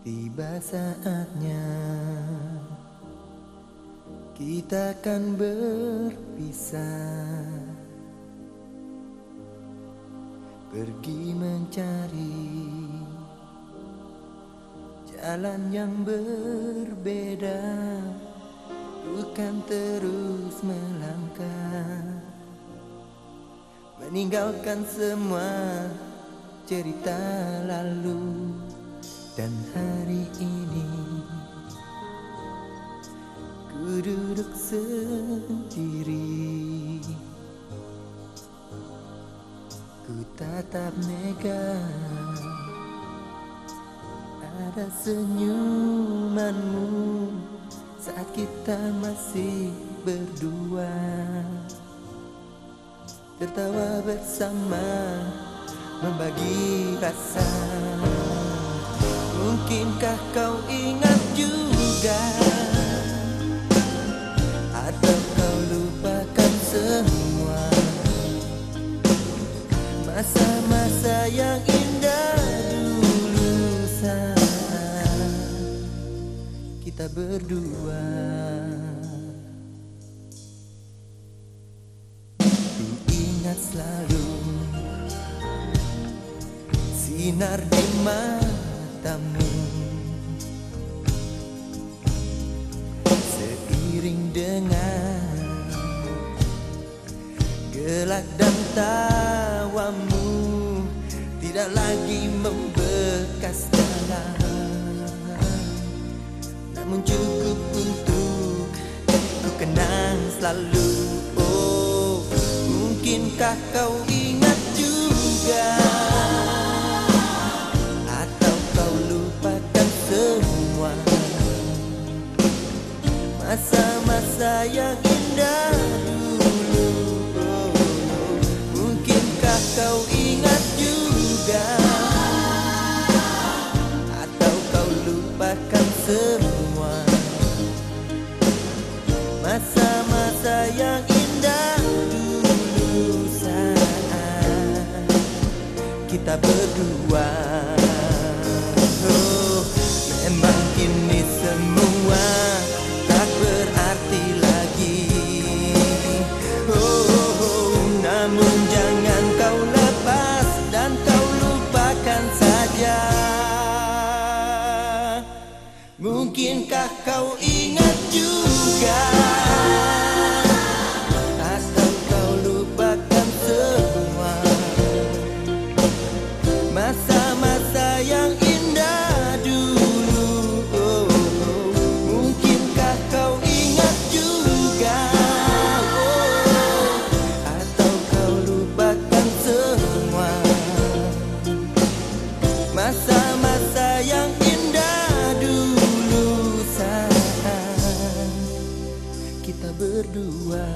Tiba saatnya kita akan berpisah. Pergi mencari jalan yang berbeda. Bukan terus melangkah. Meninggalkan semua cerita lalu dan hari ini. Ku duduk sendiri. Ku tatap mega. Ada senyumanmu Saat kita masih berdua. Tertawa bersama Membagi rasa Mungkinkah kau ingat juga? Atau kau lupakan semua? Masa-masa yang indah dulu saat Kita berdua. Ku ingat selalu Sinar di matamu Seiring dengan gelak dan tawamu Tidak lagi membekas dalam Namun cukup untuk ku kenang selalu. Oh mungkinkah kau ingat juga Masa-masa yang indah dulu. Mungkinkah kau ingat juga? Atau kau lupakan semua? Masa-masa yang indah dulu saat Kita berdua Mungkinkah kau ingat juga kita berdua